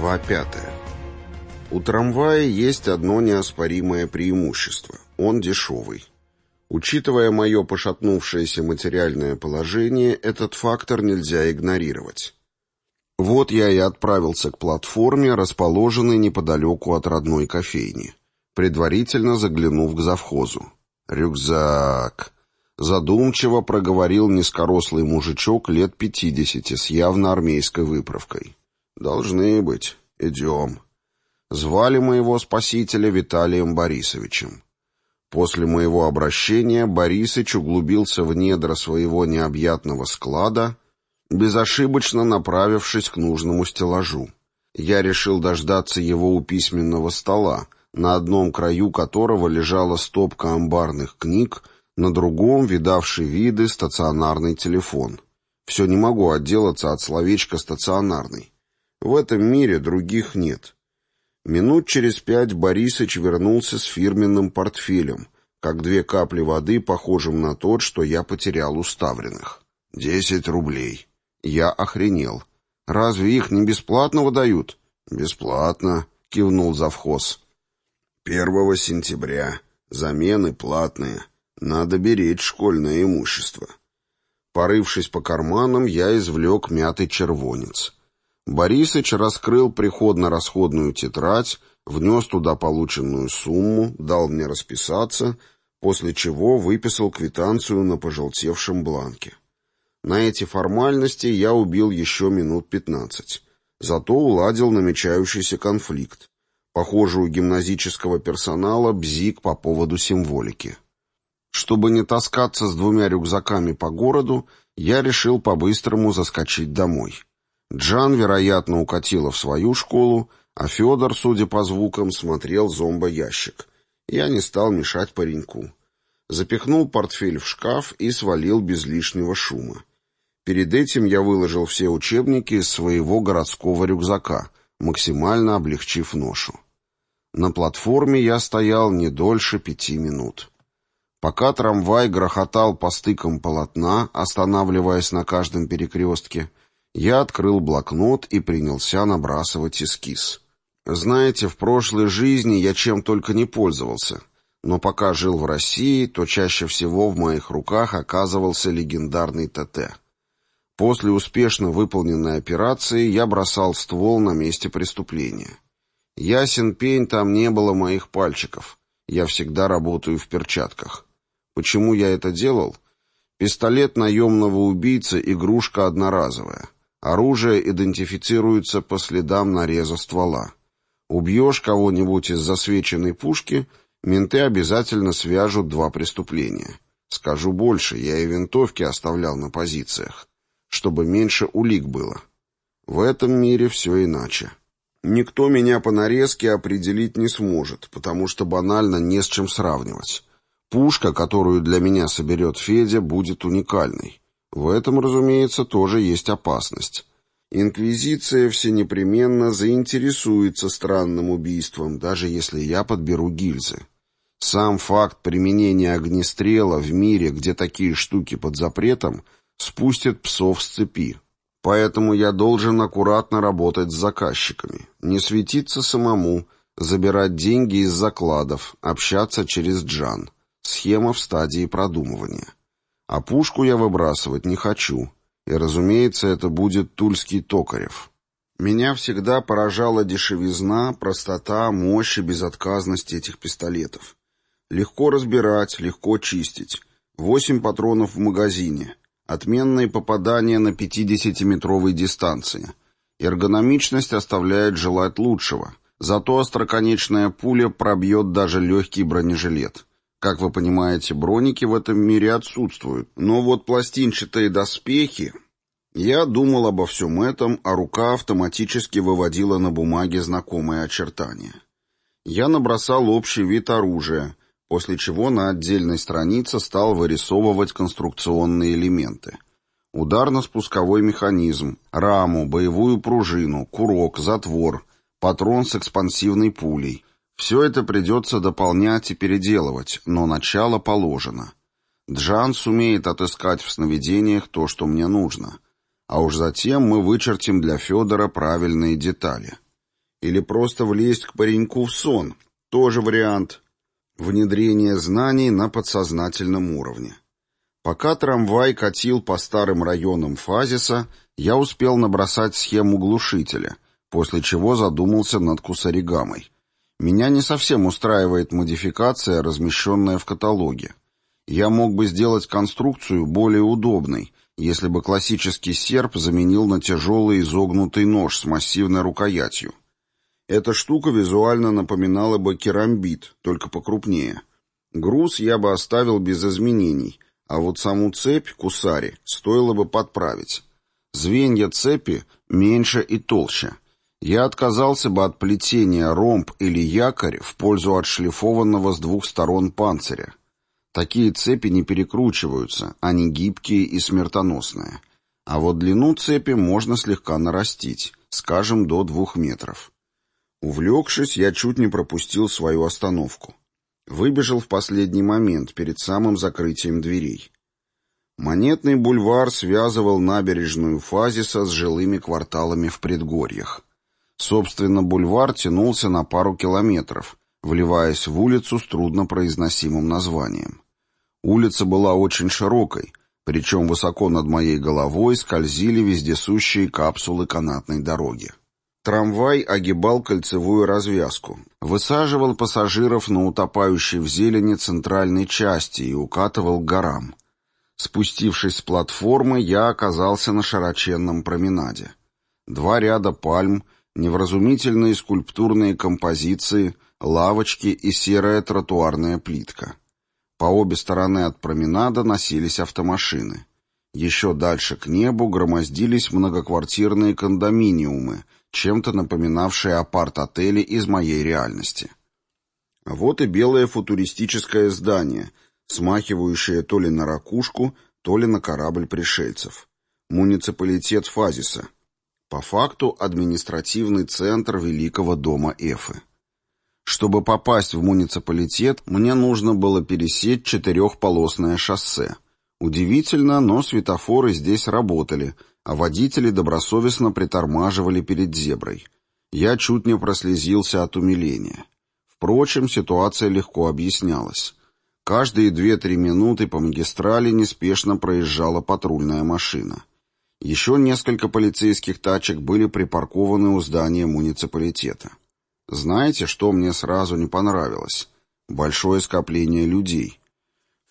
Глава пятая. У трамвая есть одно неоспоримое преимущество. Он дешевый. Учитывая мое пошатнувшееся материальное положение, этот фактор нельзя игнорировать. Вот я и отправился к платформе, расположенной неподалеку от родной кофейни, предварительно заглянув к завхозу. «Рюкзак!» Задумчиво проговорил низкорослый мужичок лет пятидесяти с явно армейской выправкой. «Должны быть. Идем». Звали моего спасителя Виталием Борисовичем. После моего обращения Борисыч углубился в недра своего необъятного склада, безошибочно направившись к нужному стеллажу. Я решил дождаться его у письменного стола, на одном краю которого лежала стопка амбарных книг, на другом — видавший виды стационарный телефон. Все не могу отделаться от словечка «стационарный». В этом мире других нет. Минут через пять Борисыч вернулся с фирменным портфелем, как две капли воды, похожим на тот, что я потерял у Ставриных. «Десять рублей». Я охренел. «Разве их не бесплатно выдают?» «Бесплатно», — кивнул завхоз. «Первого сентября. Замены платные. Надо беречь школьное имущество». Порывшись по карманам, я извлек мятый червонец — Борисыч раскрыл приходно-расходную тетрадь, внес туда полученную сумму, дал мне расписаться, после чего выписал квитанцию на пожелтевшем бланке. На эти формальности я убил еще минут пятнадцать. Зато уладил намечающийся конфликт. Похоже, у гимназического персонала бзик по поводу символики. Чтобы не таскаться с двумя рюкзаками по городу, я решил по-быстрому заскочить домой. Джан, вероятно, укатила в свою школу, а Федор, судя по звукам, смотрел зомбоящик. Я не стал мешать пареньку. Запихнул портфель в шкаф и свалил без лишнего шума. Перед этим я выложил все учебники из своего городского рюкзака, максимально облегчив ношу. На платформе я стоял не дольше пяти минут. Пока трамвай грохотал по стыкам полотна, останавливаясь на каждом перекрестке, я открыл блокнот и принялся набрасывать эскиз. Знаете, в прошлой жизни я чем только не пользовался, но пока жил в России, то чаще всего в моих руках оказывался легендарный ТТ. После успешно выполненной операции я бросал ствол на месте преступления. Ясен пень, там не было моих пальчиков. Я всегда работаю в перчатках. Почему я это делал? Пистолет наемного убийцы — игрушка одноразовая. Оружие идентифицируется по следам нареза ствола. Убьешь кого-нибудь из засвеченной пушки, менты обязательно свяжут два преступления. Скажу больше, я и винтовки оставлял на позициях, чтобы меньше улик было. В этом мире все иначе. Никто меня по нарезке определить не сможет, потому что банально не с чем сравнивать. Пушка, которую для меня соберет Федя, будет уникальной. В этом, разумеется, тоже есть опасность. Инквизиция всенепременно заинтересуется странным убийством, даже если я подберу гильзы. Сам факт применения огнестрела в мире, где такие штуки под запретом, спустит псов с цепи. Поэтому я должен аккуратно работать с заказчиками, не светиться самому, забирать деньги из закладов, общаться через джан. Схема в стадии продумывания. А пушку я выбрасывать не хочу. И, разумеется, это будет тульский Токарев. Меня всегда поражала дешевизна, простота, мощь и безотказность этих пистолетов. Легко разбирать, легко чистить. Восемь патронов в магазине. Отменные попадания на 50-метровой дистанции. Эргономичность оставляет желать лучшего. Зато остроконечная пуля пробьет даже легкий бронежилет. Как вы понимаете, броники в этом мире отсутствуют. Но вот пластинчатые доспехи... Я думал обо всем этом, а рука автоматически выводила на бумаге знакомые очертания. Я набросал общий вид оружия, после чего на отдельной странице стал вырисовывать конструкционные элементы. Ударно-спусковой механизм, раму, боевую пружину, курок, затвор, патрон с экспансивной пулей — все это придется дополнять и переделывать, но начало положено. Джан сумеет отыскать в сновидениях то, что мне нужно. А уж затем мы вычертим для Федора правильные детали. Или просто влезть к пареньку в сон. Тоже вариант. Внедрение знаний на подсознательном уровне. Пока трамвай катил по старым районам Фазиса, я успел набросать схему глушителя, после чего задумался над кусаригамой. Меня не совсем устраивает модификация, размещенная в каталоге. Я мог бы сделать конструкцию более удобной, если бы классический серп заменил на тяжелый изогнутый нож с массивной рукоятью. Эта штука визуально напоминала бы керамбит, только покрупнее. Груз я бы оставил без изменений, а вот саму цепь, кусари, стоило бы подправить. Звенья цепи меньше и толще. Я отказался бы от плетения ромб или якорь в пользу отшлифованного с двух сторон панциря. Такие цепи не перекручиваются, они гибкие и смертоносные. А вот длину цепи можно слегка нарастить, скажем, до двух метров. Увлекшись, я чуть не пропустил свою остановку. Выбежал в последний момент, перед самым закрытием дверей. Монетный бульвар связывал набережную Фазиса с жилыми кварталами в предгорьях. Собственно, бульвар тянулся на пару километров, вливаясь в улицу с труднопроизносимым названием. Улица была очень широкой, причем высоко над моей головой скользили вездесущие капсулы канатной дороги. Трамвай огибал кольцевую развязку, высаживал пассажиров на утопающей в зелени центральной части и укатывал к горам. Спустившись с платформы, я оказался на широченном променаде. Два ряда пальм — невразумительные скульптурные композиции, лавочки и серая тротуарная плитка. По обе стороны от променада носились автомашины. Еще дальше к небу громоздились многоквартирные кондоминиумы, чем-то напоминавшие апарт-отели из моей реальности. А вот и белое футуристическое здание, смахивающее то ли на ракушку, то ли на корабль пришельцев. Муниципалитет Фазиса — по факту административный центр Великого дома Эфы. Чтобы попасть в муниципалитет, мне нужно было пересечь четырехполосное шоссе. Удивительно, но светофоры здесь работали, а водители добросовестно притормаживали перед зеброй. Я чуть не прослезился от умиления. Впрочем, ситуация легко объяснялась. Каждые две-три минуты по магистрали неспешно проезжала патрульная машина. Еще несколько полицейских тачек были припаркованы у здания муниципалитета. Знаете, что мне сразу не понравилось? Большое скопление людей.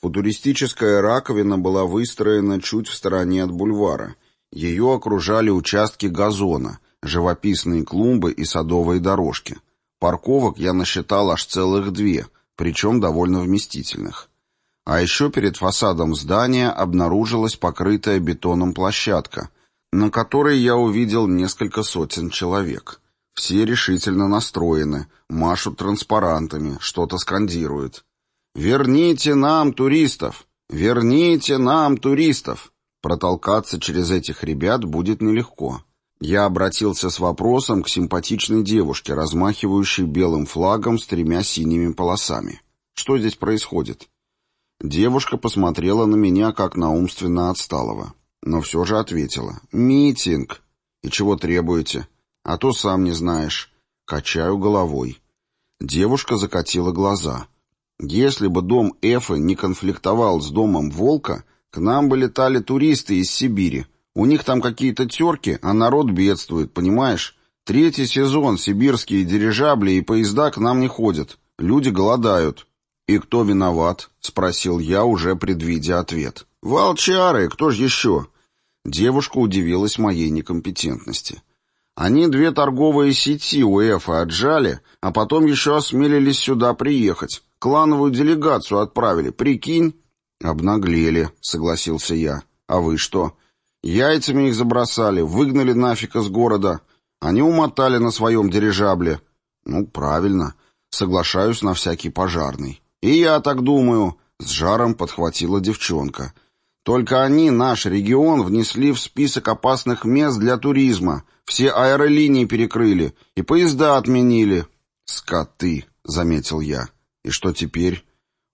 Футуристическая раковина была выстроена чуть в стороне от бульвара. Ее окружали участки газона, живописные клумбы и садовые дорожки. Парковок я насчитал аж целых две, причем довольно вместительных. А еще перед фасадом здания обнаружилась покрытая бетоном площадка, на которой я увидел несколько сотен человек. Все решительно настроены, машут транспарантами, что-то скандируют. «Верните нам туристов! Верните нам туристов!» Протолкаться через этих ребят будет нелегко. Я обратился с вопросом к симпатичной девушке, размахивающей белым флагом с тремя синими полосами. Что здесь происходит? Девушка посмотрела на меня, как на умственно отсталого, но все же ответила. «Митинг! И чего требуете? А то сам не знаешь». Качаю головой. Девушка закатила глаза. «Если бы дом Эфы не конфликтовал с домом Волка, к нам бы летали туристы из Сибири. У них там какие-то терки, а народ бедствует, понимаешь? Третий сезон сибирские дирижабли и поезда к нам не ходят. Люди голодают». «И кто виноват?» — спросил я, уже предвидя ответ. «Волчары, кто же еще?» Девушка удивилась моей некомпетентности. «Они две торговые сети у Эфа отжали, а потом еще осмелились сюда приехать. Клановую делегацию отправили, прикинь?» «Обнаглели», — согласился я. «А вы что?» «Яйцами их забросали, выгнали нафиг из города. Они умотали на своем дирижабле». «Ну, правильно. Соглашаюсь на всякий пожарный». «И я так думаю», — с жаром подхватила девчонка. «Только они наш регион внесли в список опасных мест для туризма, все аэролинии перекрыли и поезда отменили». «Скоты», — заметил я. «И что теперь?»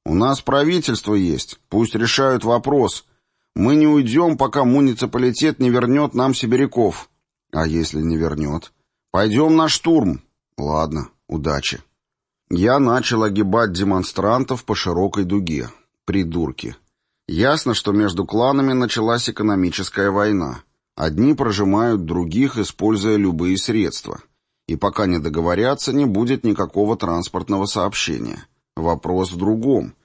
«У нас правительство есть, пусть решают вопрос. Мы не уйдем, пока муниципалитет не вернет нам сибиряков». «А если не вернет?» «Пойдем на штурм». Ладно, удачи. Я начал огибать демонстрантов по широкой дуге. Придурки. Ясно, что между кланами началась экономическая война. Одни прожимают других, используя любые средства. И пока не договорятся, не будет никакого транспортного сообщения. Вопрос в другом.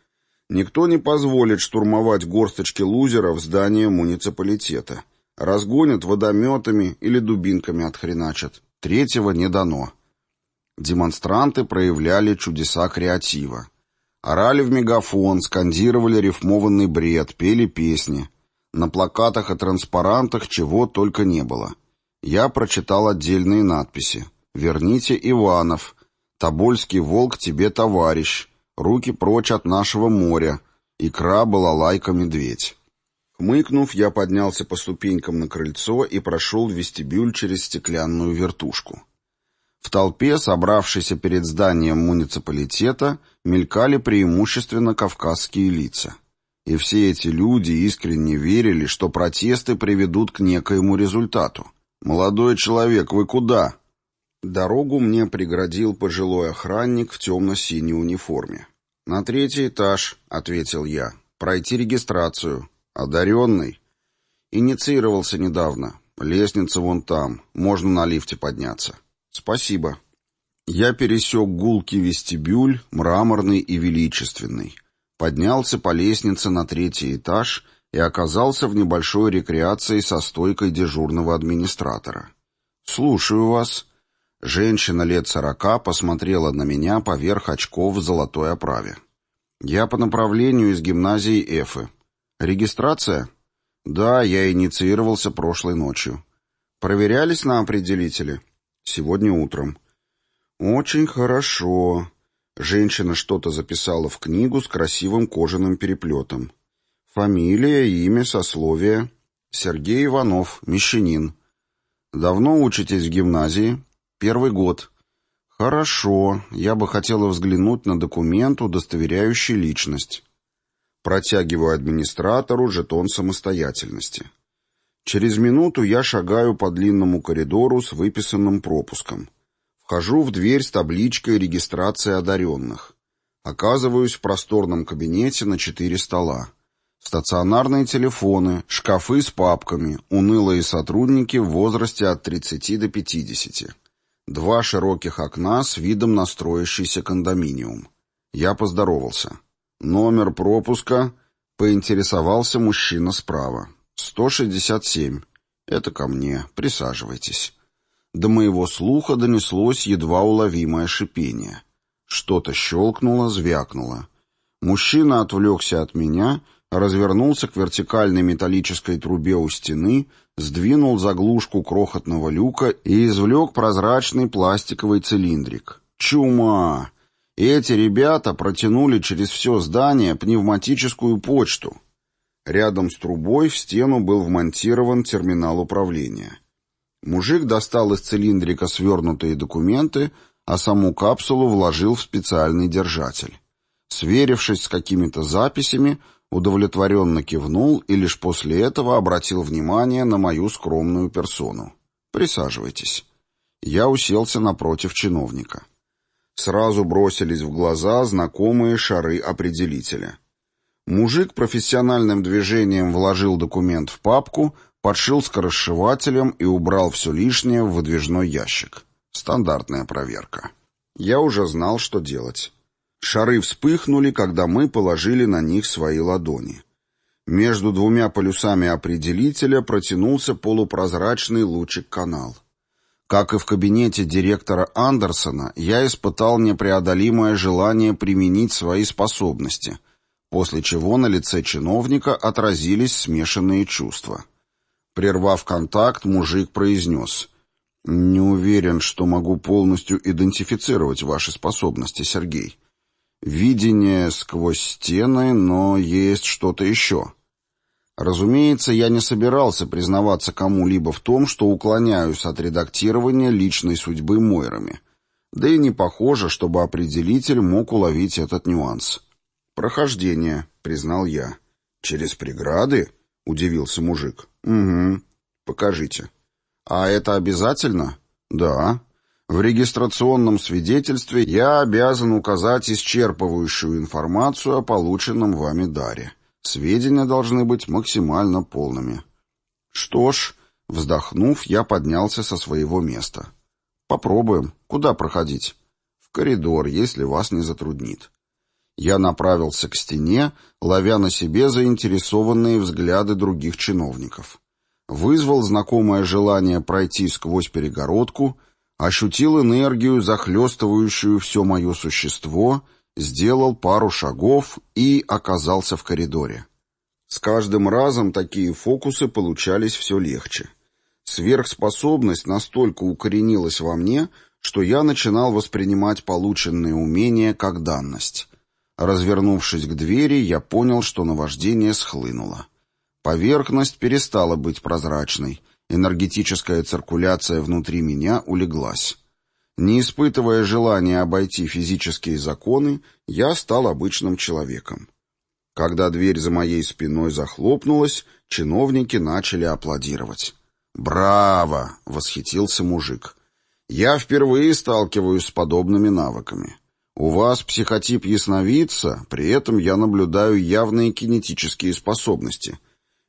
Никто не позволит штурмовать горсточки лузеров здание муниципалитета. Разгонят водометами или дубинками отхреначат. Третьего не дано. Демонстранты проявляли чудеса креатива. Орали в мегафон, скандировали рифмованный бред, пели песни. На плакатах и транспарантах чего только не было. Я прочитал отдельные надписи. «Верните Иванов», «Тобольский волк тебе товарищ», «Руки прочь от нашего моря», «Икра, балалайка, медведь». Хмыкнув, я поднялся по ступенькам на крыльцо и прошел в вестибюль через стеклянную вертушку. В толпе, собравшейся перед зданием муниципалитета, мелькали преимущественно кавказские лица. И все эти люди искренне верили, что протесты приведут к некоему результату. «Молодой человек, вы куда?» Дорогу мне преградил пожилой охранник в темно-синей униформе. «На третий этаж», — ответил я. «Пройти регистрацию. Одаренный». «Инициировался недавно. Лестница вон там. Можно на лифте подняться». «Спасибо». Я пересек гулкий вестибюль, мраморный и величественный, поднялся по лестнице на третий этаж и оказался в небольшой рекреации со стойкой дежурного администратора. «Слушаю вас». Женщина лет сорока посмотрела на меня поверх очков в золотой оправе. «Я по направлению из гимназии Эфы. Регистрация?» «Да, я инициировался прошлой ночью. Проверялись на определители?» Сегодня утром. Очень хорошо. Женщина что-то записала в книгу с красивым кожаным переплетом. Фамилия, имя, сословие. Сергей Иванов, мещанин. Давно учитесь в гимназии? Первый год. Хорошо. Я бы хотела взглянуть на документ, удостоверяющий личность. Протягиваю администратору жетон самостоятельности. Через минуту я шагаю по длинному коридору с выписанным пропуском. Вхожу в дверь с табличкой регистрации одаренных». Оказываюсь в просторном кабинете на четыре стола. Стационарные телефоны, шкафы с папками, унылые сотрудники в возрасте от 30 до 50. Два широких окна с видом на строящийся кондоминиум. Я поздоровался. Номер пропуска поинтересовался мужчина справа. «167. Это ко мне. Присаживайтесь». До моего слуха донеслось едва уловимое шипение. Что-то щелкнуло, звякнуло. Мужчина отвлекся от меня, развернулся к вертикальной металлической трубе у стены, сдвинул заглушку крохотного люка и извлек прозрачный пластиковый цилиндрик. Чума! Эти ребята протянули через все здание пневматическую почту. Рядом с трубой в стену был вмонтирован терминал управления. Мужик достал из цилиндрика свернутые документы, а саму капсулу вложил в специальный держатель. Сверившись с какими-то записями, удовлетворенно кивнул и лишь после этого обратил внимание на мою скромную персону. «Присаживайтесь». Я уселся напротив чиновника. Сразу бросились в глаза знакомые шары определителя. Мужик профессиональным движением вложил документ в папку, подшил скоросшивателем и убрал все лишнее в выдвижной ящик. Стандартная проверка. Я уже знал, что делать. Шары вспыхнули, когда мы положили на них свои ладони. Между двумя полюсами определителя протянулся полупрозрачный лучик-канал. Как и в кабинете директора Андерсона, я испытал непреодолимое желание применить свои способности — после чего на лице чиновника отразились смешанные чувства. Прервав контакт, мужик произнес «Не уверен, что могу полностью идентифицировать ваши способности, Сергей. Видение сквозь стены, но есть что-то еще». Разумеется, я не собирался признаваться кому-либо в том, что уклоняюсь от редактирования личной судьбы Мойрами. Да и не похоже, чтобы определитель мог уловить этот нюанс. «Прохождение», — признал я. «Через преграды?» — удивился мужик. «Угу. Покажите». «А это обязательно?» «Да. В регистрационном свидетельстве я обязан указать исчерпывающую информацию о полученном вами даре. Сведения должны быть максимально полными. Что ж, вздохнув, я поднялся со своего места. Попробуем. Куда проходить? В коридор, если вас не затруднит. Я направился к стене, ловя на себе заинтересованные взгляды других чиновников. Вызвал знакомое желание пройти сквозь перегородку, ощутил энергию, захлестывающую все мое существо, сделал пару шагов и оказался в коридоре. С каждым разом такие фокусы получались все легче. Сверхспособность настолько укоренилась во мне, что я начинал воспринимать полученные умения как данность. Развернувшись к двери, я понял, что наваждение схлынуло. Поверхность перестала быть прозрачной, энергетическая циркуляция внутри меня улеглась. Не испытывая желания обойти физические законы, я стал обычным человеком. Когда дверь за моей спиной захлопнулась, чиновники начали аплодировать. «Браво!» — восхитился мужик. «Я впервые сталкиваюсь с подобными навыками. У вас психотип ясновидца, при этом я наблюдаю явные кинетические способности.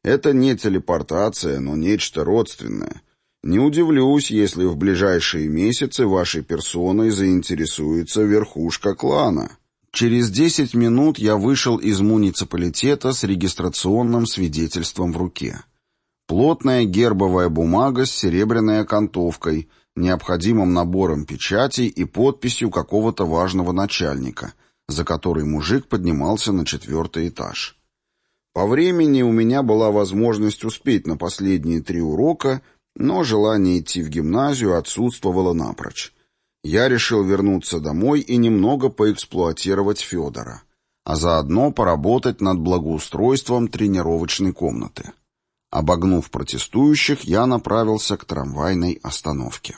Это не телепортация, но нечто родственное. Не удивлюсь, если в ближайшие месяцы вашей персоной заинтересуется верхушка клана. Через десять минут я вышел из муниципалитета с регистрационным свидетельством в руке. Плотная гербовая бумага с серебряной окантовкой — необходимым набором печатей и подписью какого-то важного начальника, за который мужик поднимался на четвертый этаж. По времени у меня была возможность успеть на последние три урока, но желание идти в гимназию отсутствовало напрочь. Я решил вернуться домой и немного поэксплуатировать Федора, а заодно поработать над благоустройством тренировочной комнаты. Обогнув протестующих, я направился к трамвайной остановке.